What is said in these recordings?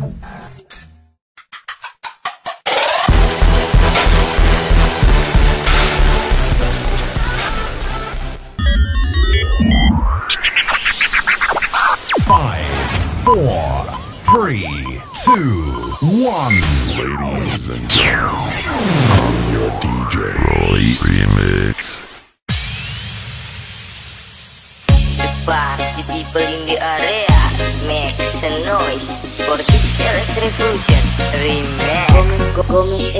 Five, four, three, two, one. Ladies and gentlemen, your DJ Roy Remix. People in the area. Noise and Noise por Hipster Revolution Remix. Gómez, Gómez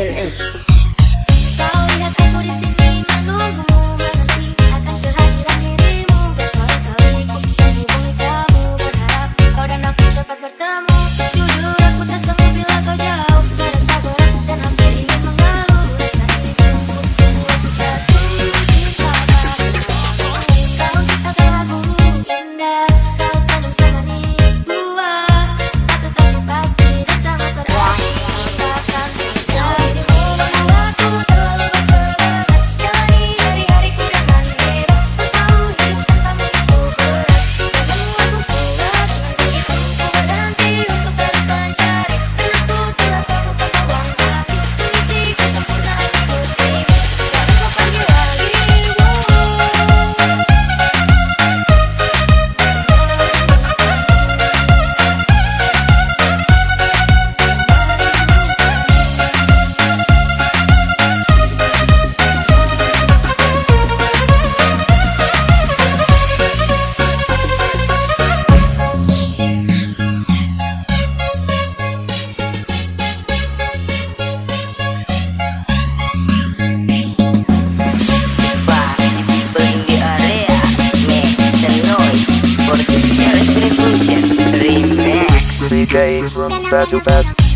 DJs from bad to bad.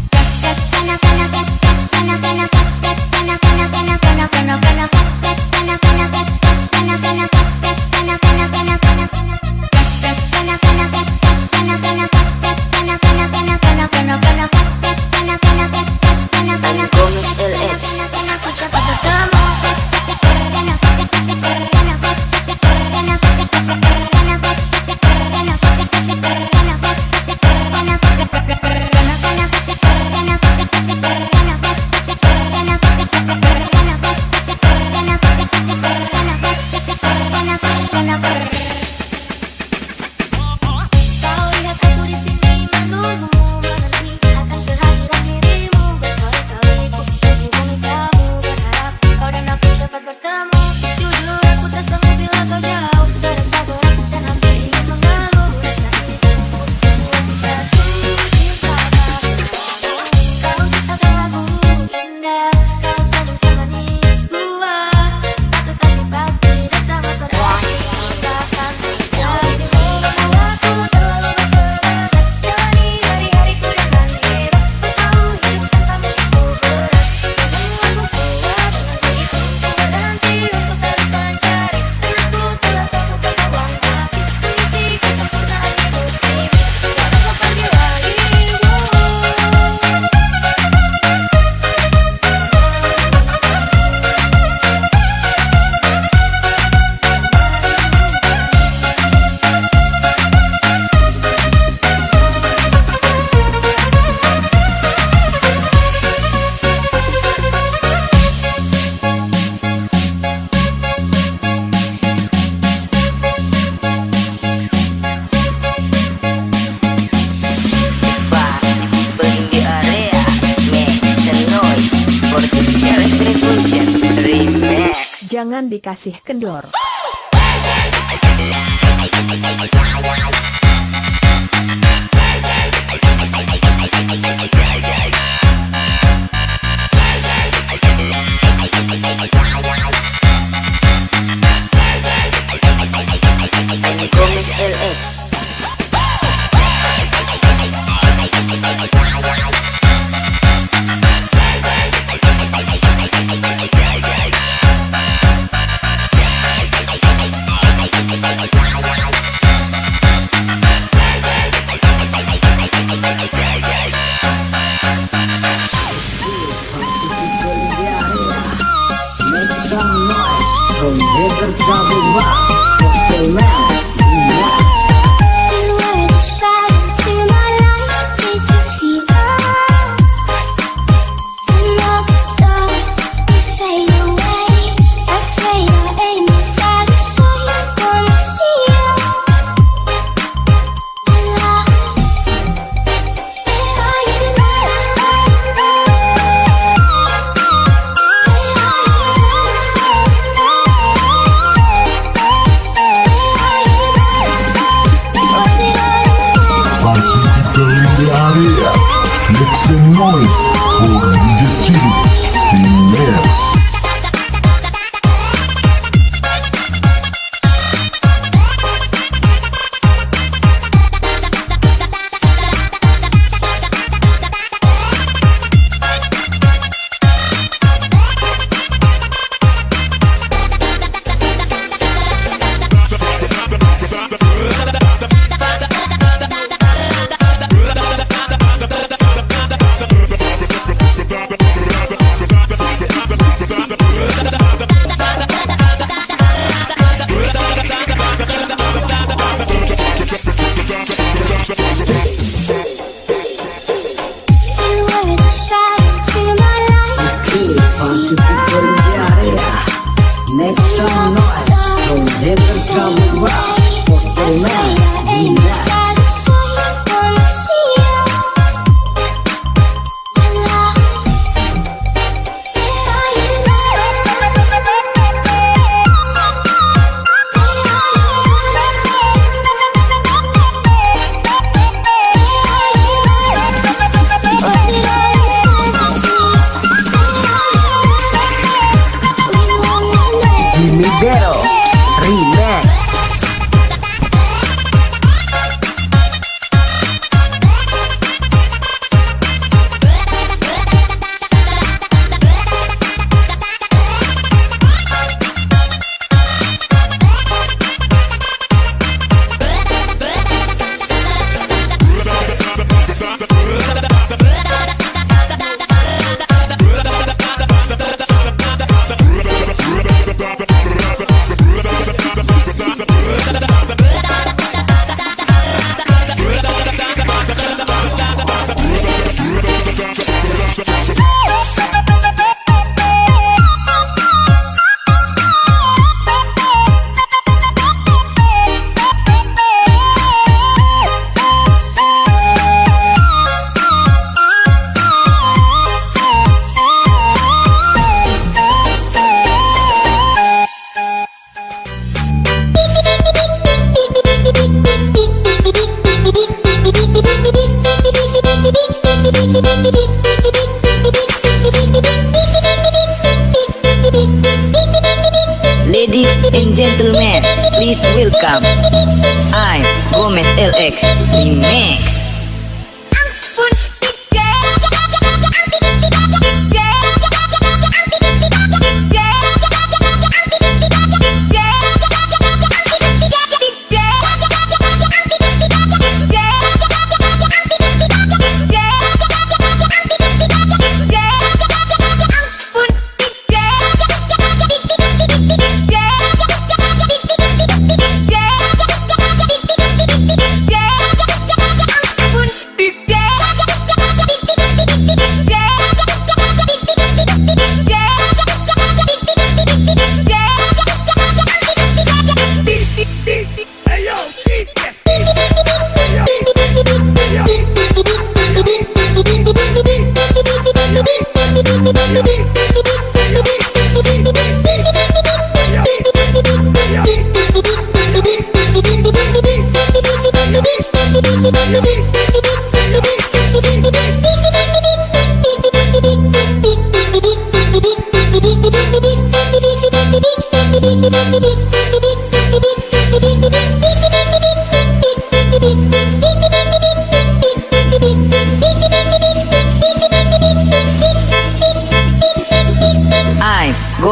dikasih kendor.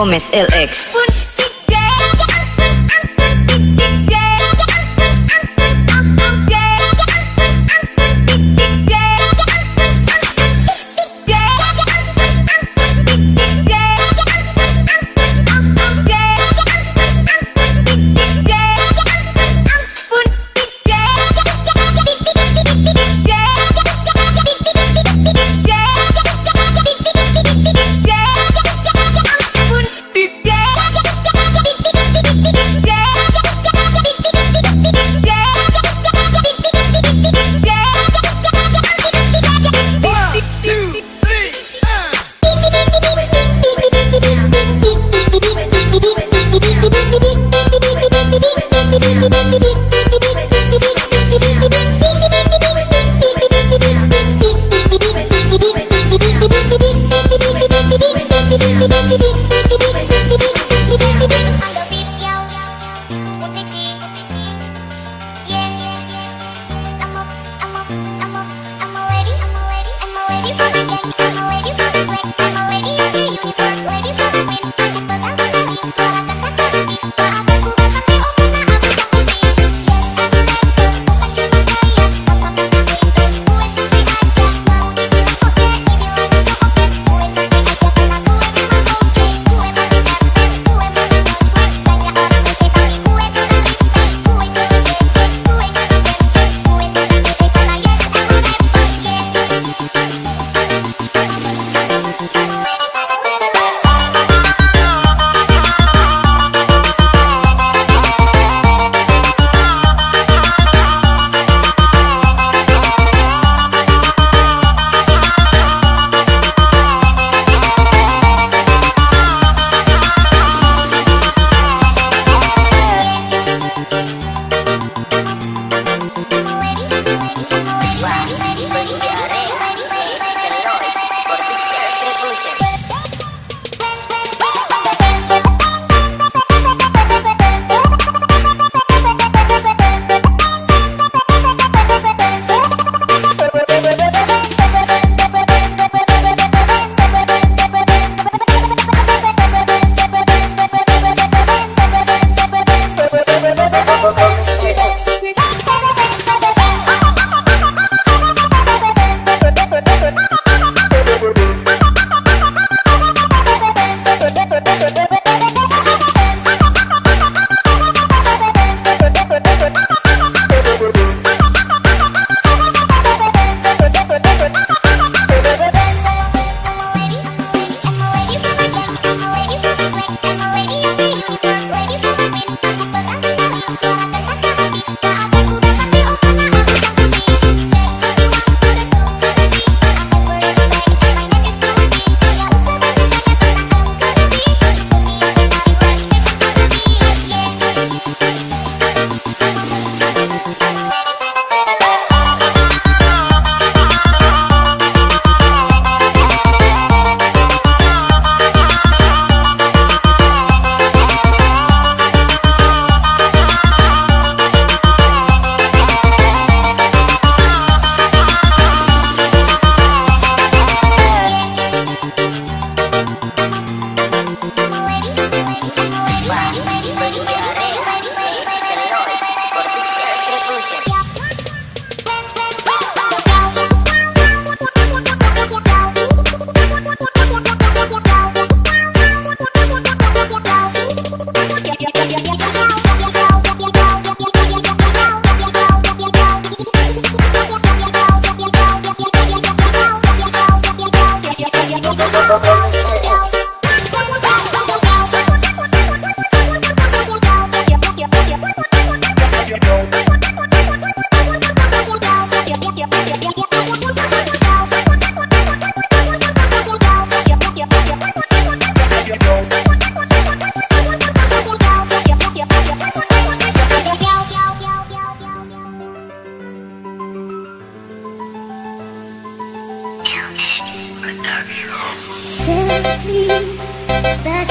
Gómez LX.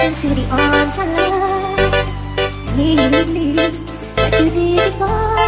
into the arms I love. Me, me, like you did before.